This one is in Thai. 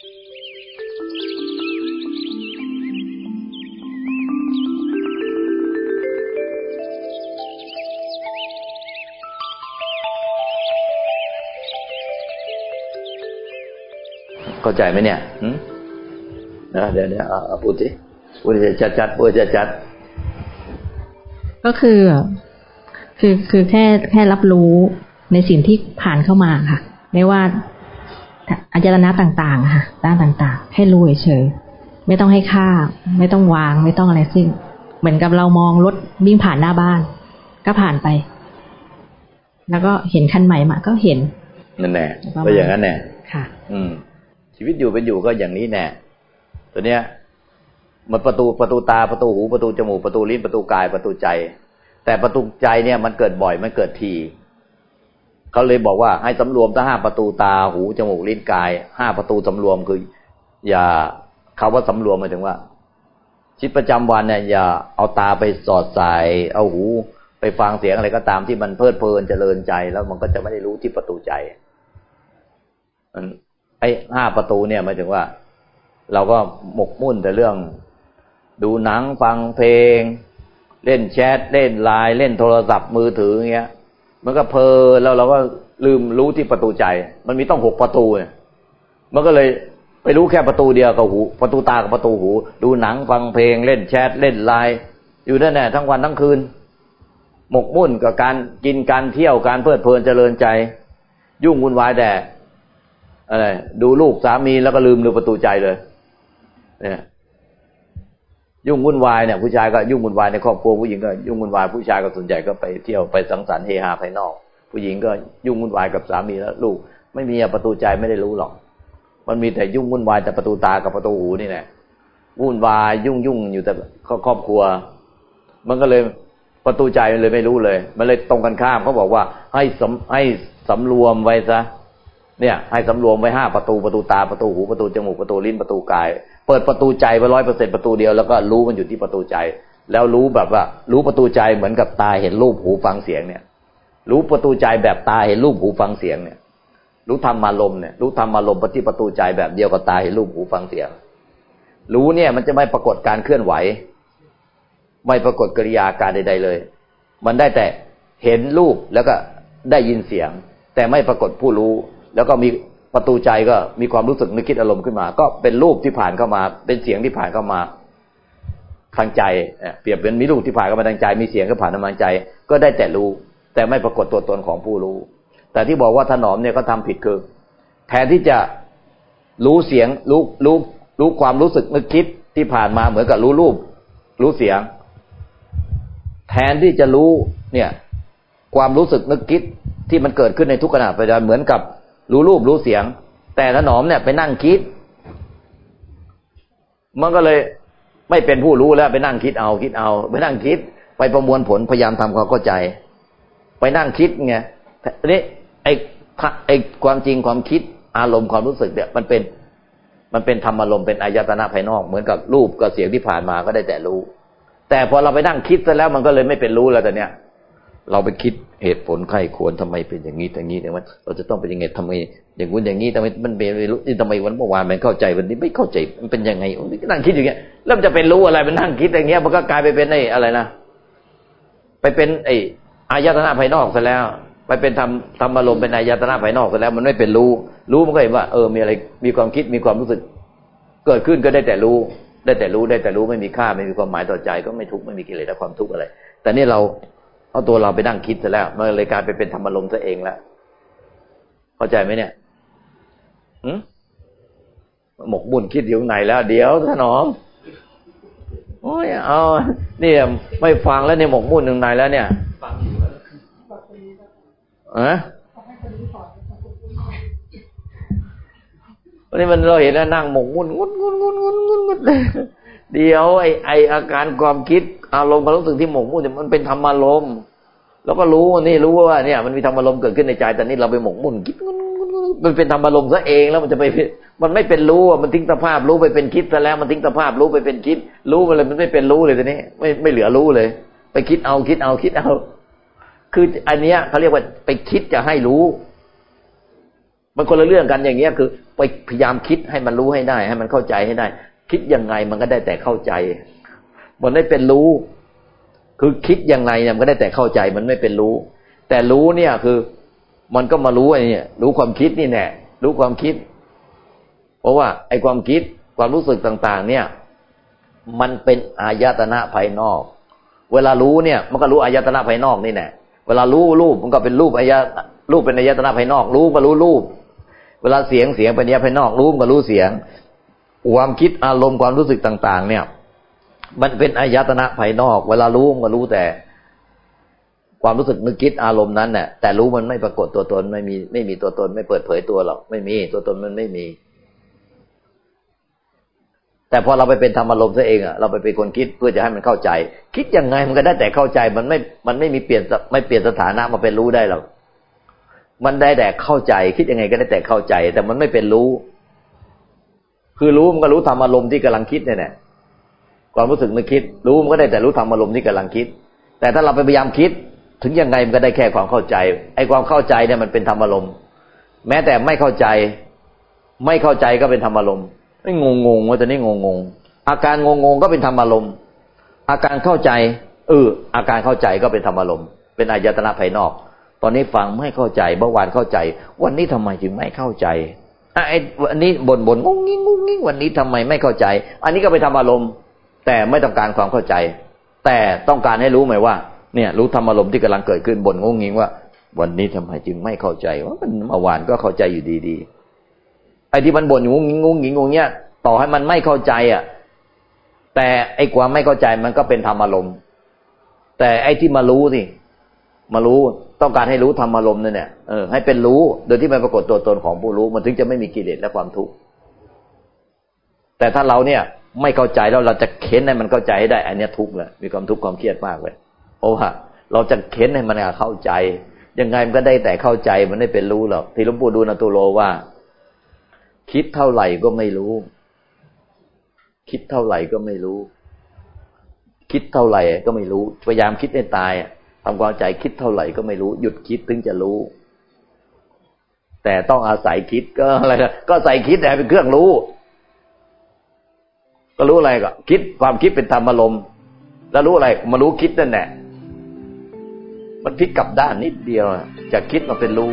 เข้าใจไหมเนี่ยนะเดี๋ยวเดี๋ยวพูดสิพูดจะจัดพูดจะจัด ก็คือ คือคือแค่แค่รับรู้ในสิ่งที่ผ่านเข้ามาค่ะ ไม่ว่า อาจารณะต่างๆค่ะด้านต่างๆ ให้รู้เฉยไม่ต้องให้ค่า ไม่ต้องวาง ไม่ต้องอะไรซึ่ง เหมือนกับเรามองรถวิ่งผ่านหน้าบ้าน ก็ผ่านไป แล้วก็เห็นคันใหม่มาก็เห็นนั่นแหละก็อย่างนั้นแน่ค่ะ อืม ชีวิตอยู่เป็นอยู่ก็อย่างนี้แน่ตัวเนี้ยมันประตูประตูตาประตูหูประตูจมูกประตูลิ้นประตูกายประตูใจ แต่ประตูใจเนี่ยมันเกิดบ่อยมันเกิดที เขาเลยบอกว่าให้สำรวมทั้งห้าประตูตาหูจมูกลิ้นกายห้าประตูสำรวมคือ อย่าคาว่าสำรวมหมายถึงว่าชีวิตประจำวันเนี่ยอย่าเอาตาไปสอดใส่เอาหูไปฟังเสียงอะไรก็ตามที่มันเพลิดเพลินเจริญใจแล้วมันก็จะไม่ได้รู้ที่ประตูใจไอ้ห้าประตูเนี่ยหมายถึงว่า เราก็หมกมุ่นแต่เรื่อง ดูหนังฟังเพลง เล่นแชทเล่นไลน์เล่นโทรศัพท์มือถืออย่างเงี้ย มันก็เพลแล้วเราก็ลืมรู้ที่ประตูใจ มันมีต้องหกประตูเนี่ยมันก็เลยไปรู้แค่ประตูเดียวกับหู ประตูตากับประตูหู ดูหนังฟังเพลงเล่นแชทเล่นไลน์อยู่นั่นแหละทั้งวันทั้งคืน หมกมุ่นกับการกินการเที่ยวการเพลิดเพลินเจริญใจ ยุ่งวุ่นวายแต่อะไรดูลูกสามีแล้วก็ลืมดูประตูใจเลย เนี่ย ยุ่งวุ่นวายเนี่ยผู้ชายก็ยุ่งวุ่นวายในครอบครัวผู้หญิงก็ยุ่งวุ่นวายผู้ชายก็ส่วนใหญ่ก็ไปเที่ยวไปสังสรรค์เฮฮาภายนอก ผู้หญิงก็ยุ่งวุ่นวายกับสามีแล้วลูก ไม่มีประตูใจไม่ได้รู้หรอก มันมีแต่ยุ่งวุ่นวายแต่ประตูตากับประตูหูนี่แหละวุ่นวายยุ่งยุ่งอยู่แต่ครอบครัว มันก็เลยประตูใจเลยไม่รู้เลย มันเลยตรงกันข้ามเขาบอกว่าให้สำให้สำรวมไว้ซะ เนี่ย ให้สำรวมไว้ห้าประตูประตูตาประตูหูประตูจมูกประตูลิ้นประตูกาย เปิดประตูใจไปร้อยเปอร์เซ็นประตูเดียวแล้วก็รู้มันอยู่ที่ประตูใจ แล้วรู้แบบว่า รู้ประตูใจเหมือนกับตาเห็นรูปหูฟังเสียงเนี่ย รู้ประตูใจแบบตาเห็นรูปหูฟังเสียงเนี่ย รู้ธรรมารมเนี่ยรู้ธรรมารมปฏิประตูใจแบบเดียวกับตาเห็นรูปหูฟังเสียง รู้เนี่ยมันจะไม่ปรากฏการเคลื่อนไหว ไม่ปรากฏกิริยาการใด ๆเลย มันได้แต่เห็นรูปแล้วก็ได้ยินเสียง แต่ไม่ปรากฏผู้รู้ แล้วก็มีประตูใจก็มีความรู้สึกนึกคิดอารมณ์ขึ้นมา ก็เป็นรูปที่ผ่านเข้ามา เป็นเสียงที่ผ่านเข้ามาทางใจเปรียบเป็นมีรูปที่ผ่านเข้ามาทางใจ มีเสียงก็ผ่านทางใจ ก็ได้แต่รู้ แต่ไม่ปรากฏตัวตนของผู้รู้ แต่ที่บอกว่าถนอมเนี่ยก็ทำผิดคือ แทนที่จะรู้เสียงรู้รู้รู้ความรู้สึกนึกคิดที่ผ่านมาเหมือนกับรู้รูป รู้เสียง แทนที่จะรู้เนี่ย ความรู้สึกนึกคิดที่มันเกิดขึ้นในทุกขณะไปเหมือนกับ รู้รูปรู้เสียง แต่ถนอมเนี่ยไปนั่งคิด มันก็เลยไม่เป็นผู้รู้แล้วไปนั่งคิดเอาคิดเอา ไปนั่งคิด ไปประมวลผลพยายามทำความเข้าใจ ไปนั่งคิดไงนี่ไอ้ไอ้ความจริงความคิดอารมณ์ความรู้สึกเนี่ย มันเป็นมันเป็นธรรมอารมณ์เป็นอายตนะภายนอกเหมือนกับรูปกับเสียงที่ผ่านมาก็ได้แต่รู้ แต่พอเราไปนั่งคิดซะแล้วมันก็เลยไม่เป็นรู้แล้วแต่เนี้ย เราไปคิดเหตุผลใครควรทำไมเป็นอย่างนี้อย่างนี้เนี่ยว่าเราจะต้องเป็นยังไงทำไมอย่างงู้นอย่างนี้ทำไมมันเป็นไม่รู้ทำไมวันเมื่อวานมันเข้าใจวันนี้ไม่เข้าใจมันเป็นยังไงนั่งคิดอย่างเงี้ยแล้วมันจะเป็นรู้อะไรมันนั่งคิดอย่างเงี้ยมันก็กลายไปเป็นไอ้อะไรนะไปเป็นไอ้อายตนะภายนอกซะแล้ว ไปเป็นทำทำอารมณ์เป็นอายตนะภายนอกซะแล้ว มันไม่เป็นรู้ รู้มันก็เห็นว่า เออมีอะไรมีความคิดมีความรู้สึก เกิดขึ้นก็ได้แต่รู้ ได้แต่รู้ได้แต่รู้ไม่มีค่าไม่มีความหมายต่อใจก็ไม่ทุกข์ไม่มีกิเลสและความทุกข์อะไร แต่นี่เรา เอาตัวเราไปนั่งคิดซะแล้ว มันเลยกลายไปเป็นธรรมารมณ์ซะเองแล้วเข้าใจไหมเนี่ยหืหมกบุญคิดอยู่ไหนแล้ว เดี๋ยวถนอมโอ้ยเอาเนี่ยไม่ฟังแล้วเนี่ยหมกมุ่นหนึ่งไหนแล้ว เนี่ยอะวันนี้มันเราเห็นแล้วนั่งหมกมุ่นงุนงุนงุนงุนงุนงุน เดี๋ยวไอไออาการความคิดอารมณ์ความรู้สึกที่หมกมุ่นมันเป็นธรรมารมณ์แล้วก็รู้นี่รู้ว่าเนี่ย มันมีธรรมารมณ์เกิดขึ้นในใจแต่นี่เราไปหมกมุ่นคิดมันเป็นธรรมารมณ์ซะเองแล้วมันจะไป มันไม่เป็นรู้มันทิ้งสภาพรู้ไปเป็นคิดซะแล้วมันทิ้งสภาพรู้ไปเป็นคิด รู้ไปเลยมันไม่เป็นรู้เลยทีนี้ ไม่ไม่เหลือรู้เลย ไปคิดเอาคิดเอาคิดเอา คืออันเนี้ยเขาเรียกว่าไปคิดจะให้รู้มันคนละเรื่องกันอย่างเงี้ยคือ ไปพยายามคิดให้มันรู้ให้ได้ ให้มันเข้าใจให้ได้ คิดยังไงมันก็ได้แต่เข้าใจ มันไม่เป็นรู้ คือคิดยังไงเนี่ยมันก็ได้แต่เข้าใจ มันไม่เป็นรู้ แต่รู้เนี่ยคือ มันก็มารู้ไอ้นี่รู้ความคิดนี่แน่รู้ความคิด เพราะว่า ไอ้ความคิดความรู้สึกต่าง ๆ เนี่ย มันเป็นอายตนะภายนอก เวลารู้เนี่ย มันก็รู้อายตนะภายนอกนี่แน่เวลารู้รูปมันก็เป็นรูปอายรูปเป็นอายตนะภายนอก รู้ก็รู้รูป เวลาเสียงเสียงเป็นอายะภายนอก รู้ก็รู้เสียง ความคิดอารมณ์ความรู้สึกต่าง ๆ เนี่ย มันเป็นอายตนะภายนอก เวลารู้มันก็รู้แต่ ความรู้สึกนึกคิดอารมณ์นั้นเนี่ยแต่รู้มันไม่ปรากฏตัวตนไม่มีไม่มีตัวตน ไม่เปิดเผยตัวหรอกไม่มีตัวตนมันไม่มี แต่พอเราไปเป็นธรรมอารมณ์ซะเองอะเราไปเป็นคนคิดเพื่อจะให้มันเข้าใจ คิดยังไงมันก็ได้แต่เข้าใจมันไม่มันไม่มีเปลี่ยนไม่เปลี่ยนสถานะมาเป็นรู้ได้หรอกมันได้แต่เข้าใจ คิดยังไงก็ได้แต่เข้าใจ แต่มันไม่เป็นรู้ คือรู้มันก็รู้ธรรมอารมณ์ที่กำลังคิดเนี่ยแหละความรู้สึกนึกคิด รู้มันก็ได้แต่รู้ธรรมอารมณ์ที่กำลังคิด แต่ถ้าเราไปพยายามคิด ถึงยังไงมันก็ได้แค่ความเข้าใจ ไอ้ความเข้าใจเนี่ยมันเป็นธรรมอารมณ์แม้แต่ไม่เข้าใจ ไม่เข้าใจก็เป็นธรรมอารมณ์ไม่งงงว่าตอนนี้งงงอาการงงงก็เป็นธรรมอารมณ์อาการเข้าใจเอออาการเข้าใจก็เป็นธรรมอารมณ์เป็นอายตนะภายนอก ตอนนี้ฟังไม่เข้าใจเมื่อวานเข้าใจ วันนี้ทำไมจึงไม่เข้าใจ ไอ้วันนี้บ่นบ่นงงงิ้งงงงิ้งวันนี้ทำไมไม่เข้าใจ อันนี้ก็เป็นธรรมอารมณ์ แต่ไม่ต้องการความเข้าใจ แต่ต้องการให้รู้ไหมว่า เนี่ย รู้ธรรมอารมณ์ที่กำลังเกิดขึ้นบ่นงงงิ้งว่า วันนี้ทำไมจึงไม่เข้าใจว่ามันเมื่อวานก็เข้าใจอยู่ดีๆไอ้ที่มันบ่นงงงิ้งงงงิ้งงงเนี้ยต่อให้มันไม่เข้าใจอะ แต่ไอ้ความไม่เข้าใจมันก็เป็นธรรมอารมณ์ แต่ไอ้ที่มารู้สิมารู้ ต้องการให้รู้ธรรมอารมณ์นั่นเนี่ยเออให้เป็นรู้โดยที่ไม่ปรากฏตัวตนของผู้รู้ มันถึงจะไม่มีกิเลสและความทุกข์แต่ถ้าเราเนี่ยไม่เข้าใจแล้วเราจะเค้นให้มันเข้าใจให้ได้ อันนี้ทุกข์แหละมีความทุกข์ความเครียดมากเลยโอ้ฮะเราจะเค้นให้มันเข้าใจยังไงมันก็ได้แต่เข้าใจมันไม่เป็นรู้หรอกที่หลวงปู่ดูลตุโลว่า คิดเท่าไหร่ก็ไม่รู้ คิดเท่าไหร่ก็ไม่รู้ คิดเท่าไหร่ก็ไม่รู้พยายามคิดให้ตาย ทำความใจคิดเท่าไหร่ก็ไม่รู้ หยุดคิดถึงจะรู้ แต่ต้องอาศัยคิดก็อะไรก็ใส่คิดแต่เป็นเครื่องรู้ ก็รู้อะไรก็คิดความคิดเป็นธรรมอารมณ์แล้วรู้อะไรมารู้คิดนั่นแหละมันพลิกกลับด้านนิดเดียวจากคิดมาเป็นรู้